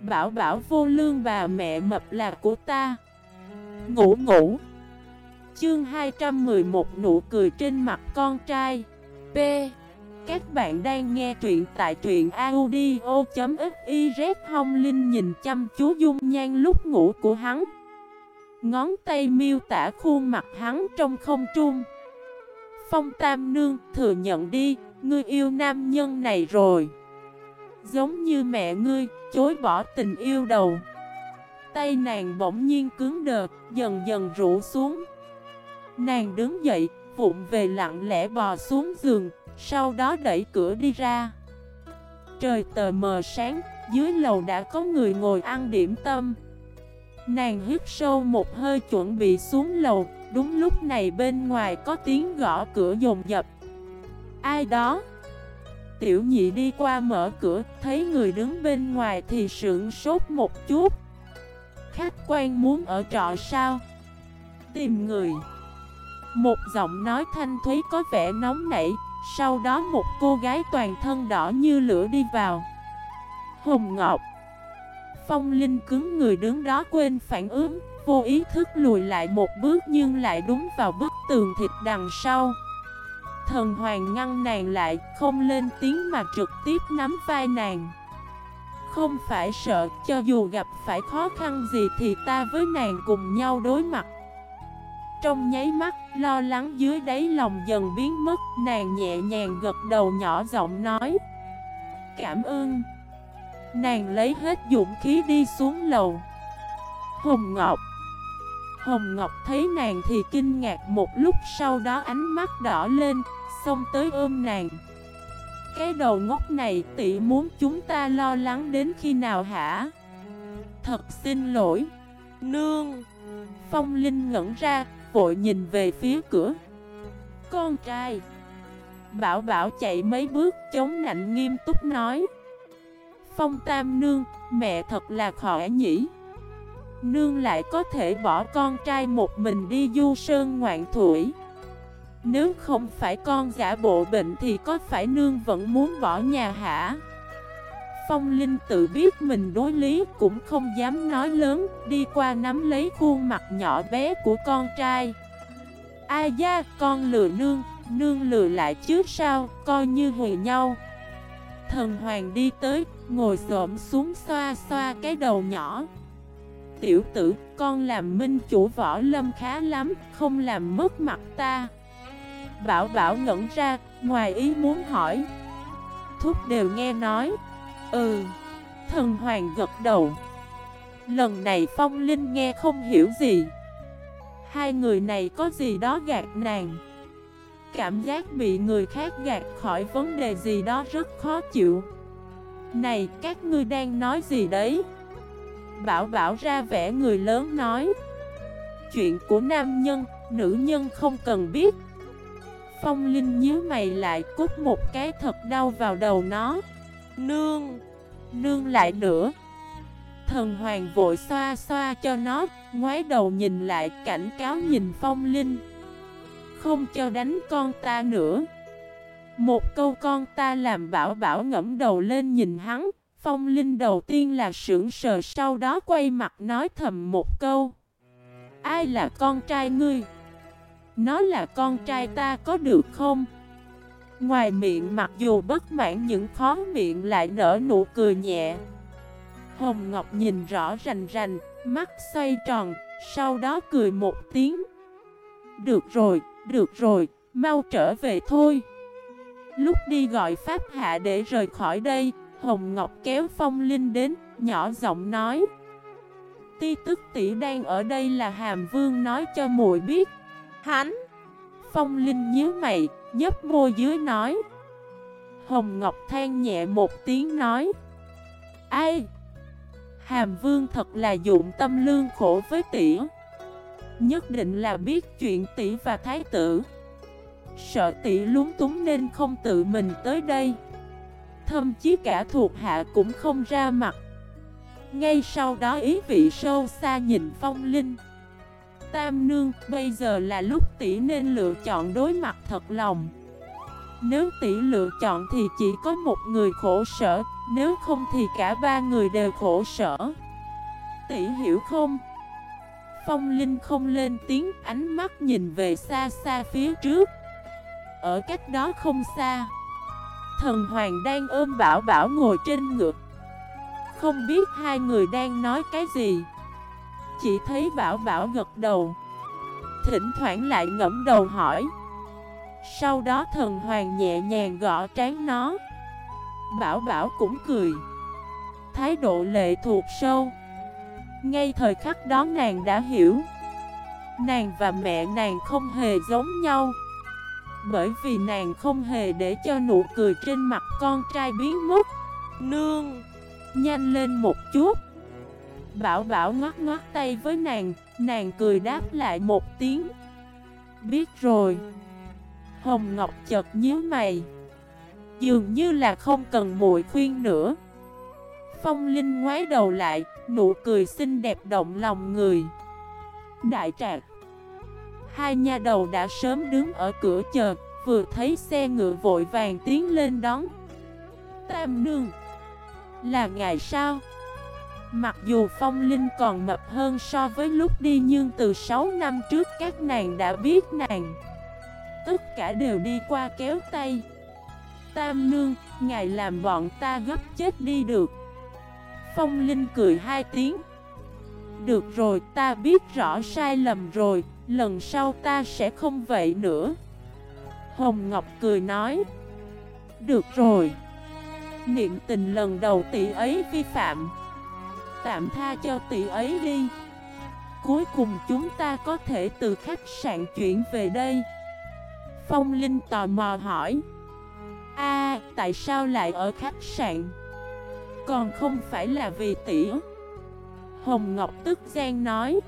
Bảo bảo vô lương bà mẹ mập là của ta. Ngủ ngủ. Chương 211 nụ cười trên mặt con trai. P Các bạn đang nghe truyện tại truyện audio.xyz Hông Linh nhìn chăm chú dung nhan lúc ngủ của hắn. Ngón tay miêu tả khuôn mặt hắn trong không trung. Phong Tam Nương thừa nhận đi, Ngươi yêu nam nhân này rồi. Giống như mẹ ngươi, Chối bỏ tình yêu đầu. Tay nàng bỗng nhiên cứng đờ, Dần dần rũ xuống. Nàng đứng dậy, Vụng về lặng lẽ bò xuống giường, Sau đó đẩy cửa đi ra. Trời tờ mờ sáng, Dưới lầu đã có người ngồi ăn điểm tâm. Nàng hít sâu một hơi chuẩn bị xuống lầu, Đúng lúc này bên ngoài có tiếng gõ cửa dồn dập. Ai đó? Tiểu nhị đi qua mở cửa, Thấy người đứng bên ngoài thì sượng sốt một chút. Khách quan muốn ở trọ sao? Tìm người. Một giọng nói thanh thúy có vẻ nóng nảy, Sau đó một cô gái toàn thân đỏ như lửa đi vào. Hồng Ngọc. Phong Linh cứng người đứng đó quên phản ứng, Vô ý thức lùi lại một bước nhưng lại đúng vào bức tường thịt đằng sau. Thần hoàng ngăn nàng lại, Không lên tiếng mà trực tiếp nắm vai nàng. Không phải sợ, Cho dù gặp phải khó khăn gì Thì ta với nàng cùng nhau đối mặt. Trong nháy mắt, Lo lắng dưới đáy lòng dần biến mất, Nàng nhẹ nhàng gật đầu nhỏ giọng nói. Cảm ơn. Nàng lấy hết dũng khí đi xuống lầu. Hùng Ngọc Hồng Ngọc thấy nàng thì kinh ngạc một lúc sau đó ánh mắt đỏ lên Xông tới ôm nàng. Cái đầu ngốc này tỷ muốn chúng ta lo lắng đến khi nào hả? Thật xin lỗi. Nương. Phong Linh ngẩn ra Vội nhìn về phía cửa. Con trai. Bảo bảo chạy mấy bước chống nạnh nghiêm túc nói. Phong Tam Nương Mẹ thật là khỏi nhỉ Nương lại có thể bỏ con trai một mình đi du sơn ngoạn thủy. Nếu không phải con giả bộ bệnh thì có phải nương vẫn muốn bỏ nhà hả? Phong Linh tự biết mình đối lý cũng không dám nói lớn Đi qua nắm lấy khuôn mặt nhỏ bé của con trai. A da, con lừa nương, nương lừa lại chứ sao, coi như hùi nhau. Thần hoàng đi tới, ngồi xổm xuống xoa xoa cái đầu nhỏ. Tiểu tử, con làm minh chủ võ lâm khá lắm, không làm mất mặt ta. Bảo bảo ngẩn ra, ngoài ý muốn hỏi. Thúc đều nghe nói. Ừ, thần hoàng gật đầu. Lần này phong linh nghe không hiểu gì. Hai người này có gì đó gạt nàng. Cảm giác bị người khác gạt khỏi vấn đề gì đó rất khó chịu. Này các ngươi đang nói gì đấy? Bảo bảo ra vẻ người lớn nói. Chuyện của nam nhân, nữ nhân không cần biết. Phong Linh nhíu mày lại cút một cái thật đau vào đầu nó. Nương Nương lại nữa. Thần hoàng vội xoa xoa cho nó Ngoái đầu nhìn lại cảnh cáo nhìn Phong Linh. Không cho đánh con ta nữa. Một câu con ta làm bảo bảo ngẫm đầu lên nhìn hắn. Phong Linh đầu tiên là sững sờ sau đó quay mặt nói thầm một câu Ai là con trai ngươi? Nó là con trai ta có được không? Ngoài miệng mặc dù bất mãn những khó miệng lại nở nụ cười nhẹ Hồng Ngọc nhìn rõ rành rành, mắt xoay tròn, sau đó cười một tiếng Được rồi, được rồi, mau trở về thôi Lúc đi gọi Pháp Hạ để rời khỏi đây Hồng Ngọc kéo Phong Linh đến, nhỏ giọng nói. Ti tức tỷ đang ở đây là Hàm Vương nói cho muội biết. Hắn. Phong Linh nhíu mày, nhấp môi dưới nói. Hồng Ngọc than nhẹ một tiếng nói. Ai? Hàm Vương thật là dụng tâm lương khổ với tỷ. Nhất định là biết chuyện tỷ và thái tử. Sợ tỷ lúng túng nên không tự mình tới đây. Thậm chí cả thuộc hạ cũng không ra mặt. Ngay sau đó ý vị sâu xa nhìn phong linh. Tam nương, bây giờ là lúc tỷ nên lựa chọn đối mặt thật lòng. Nếu tỷ lựa chọn thì chỉ có một người khổ sở Nếu không thì cả ba người đều khổ sở. Tỷ hiểu không? Phong Linh không lên tiếng ánh mắt nhìn về xa xa phía trước. Ở cách đó không xa. Thần Hoàng đang ôm Bảo Bảo ngồi trên ngực. Không biết hai người đang nói cái gì. Chỉ thấy Bảo Bảo gật đầu. Thỉnh thoảng lại ngẫm đầu hỏi. Sau đó thần hoàng nhẹ nhàng gõ trán nó. Bảo Bảo cũng cười. Thái độ lệ thuộc sâu. Ngay thời khắc đó nàng đã hiểu. Nàng và mẹ nàng không hề giống nhau. Bởi vì nàng không hề để cho nụ cười trên mặt con trai biến mất. Nương, Nhanh lên một chút. Bảo bảo ngoắt ngoắt tay với nàng Nàng cười đáp lại một tiếng. Biết rồi. Hồng Ngọc chợt nhíu mày. Dường như là không cần muội khuyên nữa. Phong Linh ngoái đầu lại, Nụ cười xinh đẹp động lòng người. Đại trạc Hai nha đầu đã sớm đứng ở cửa chờ Vừa thấy xe ngựa vội vàng tiến lên đón. Tam nương Là ngày sao? Mặc dù Phong Linh còn mập hơn so với lúc đi Nhưng từ 6 năm trước các nàng đã biết nàng. Tất cả đều đi qua kéo tay. Tam nương, ngài làm bọn ta gấp chết đi được. Phong Linh cười hai tiếng. Được rồi, ta biết rõ sai lầm rồi. Lần sau ta sẽ không vậy nữa. Hồng Ngọc cười nói, Được rồi. Niệm tình lần đầu tỷ ấy vi phạm. Tạm tha cho tỷ ấy đi. Cuối cùng chúng ta có thể từ khách sạn chuyển về đây. Phong Linh tò mò hỏi, a, tại sao lại ở khách sạn? Còn không phải là vì tỷ? Hồng Ngọc tức gian nói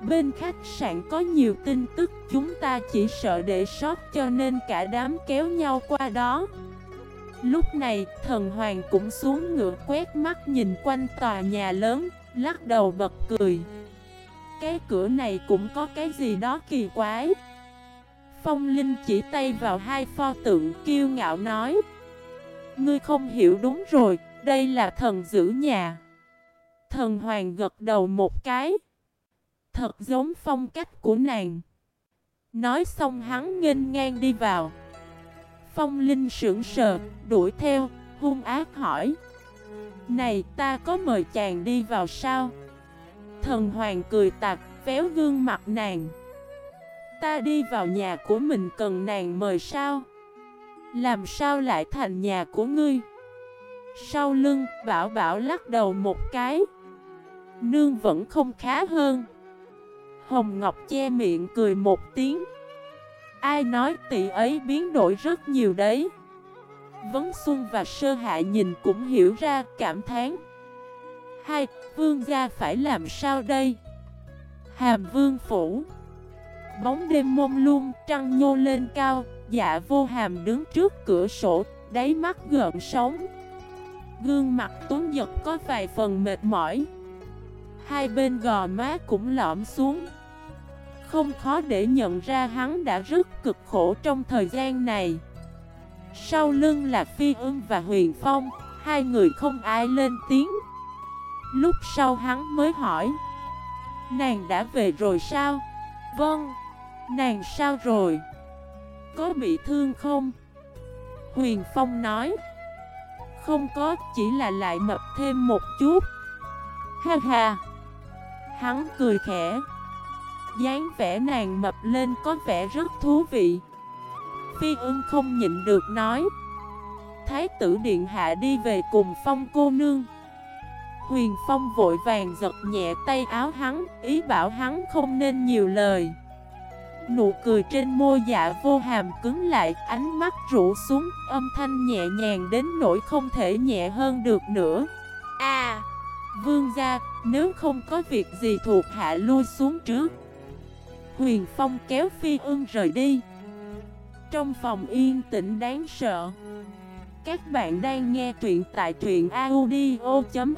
Bên khách sạn có nhiều tin tức Chúng ta chỉ sợ để sót cho nên cả đám kéo nhau qua đó Lúc này, thần hoàng cũng xuống ngựa quét mắt nhìn quanh tòa nhà lớn, lắc đầu bật cười. Cái cửa này cũng có cái gì đó kỳ quái. Phong Linh chỉ tay vào hai pho tượng kiêu ngạo nói Ngươi không hiểu đúng rồi, đây là thần giữ nhà Thần hoàng gật đầu một cái Thật giống phong cách của nàng Nói xong hắn nghênh ngang đi vào Phong Linh sững sờ, đuổi theo, hung ác hỏi Này ta có mời chàng đi vào sao? Thần hoàng cười tạc, véo gương mặt nàng Ta đi vào nhà của mình cần nàng mời sao? Làm sao lại thành nhà của ngươi? Sau lưng, bảo bảo lắc đầu một cái Nương vẫn không khá hơn Hồng Ngọc che miệng cười một tiếng. Ai nói tỷ ấy biến đổi rất nhiều đấy. Vấn Xuân và Sơ Hạ nhìn cũng hiểu ra cảm thán. Hai, vương gia phải làm sao đây? Hàm vương phủ. Bóng đêm mông lung, trăng nhô lên cao Dạ vô hàm đứng trước cửa sổ, đáy mắt gợn sóng. Gương mặt tuấn giật có vài phần mệt mỏi. Hai bên gò má cũng lõm xuống không khó để nhận ra hắn đã rất cực khổ trong thời gian này Sau lưng là Phi ưng và Huyền Phong Hai người không ai lên tiếng Lúc sau hắn mới hỏi Nàng đã về rồi sao? Vâng Nàng sao rồi? Có bị thương không? Huyền Phong nói Không có, chỉ là lại mập thêm một chút Ha ha Hắn cười khẽ. Dáng vẻ nàng mập lên có vẻ rất thú vị. Phi ưng không nhịn được nói. Thái tử điện hạ đi về cùng phong cô nương. Huyền phong vội vàng giật nhẹ tay áo hắn, Ý bảo hắn không nên nhiều lời. Nụ cười trên môi dạ vô hàm cứng lại, Ánh mắt rũ xuống, Âm thanh nhẹ nhàng đến nỗi không thể nhẹ hơn được nữa. À! Vương gia, Nếu không có việc gì thuộc hạ lui xuống trước. Huyền Phong kéo Phi ưng rời đi. Trong phòng yên tĩnh đáng sợ, Các bạn đang nghe truyện tại truyện audio.fif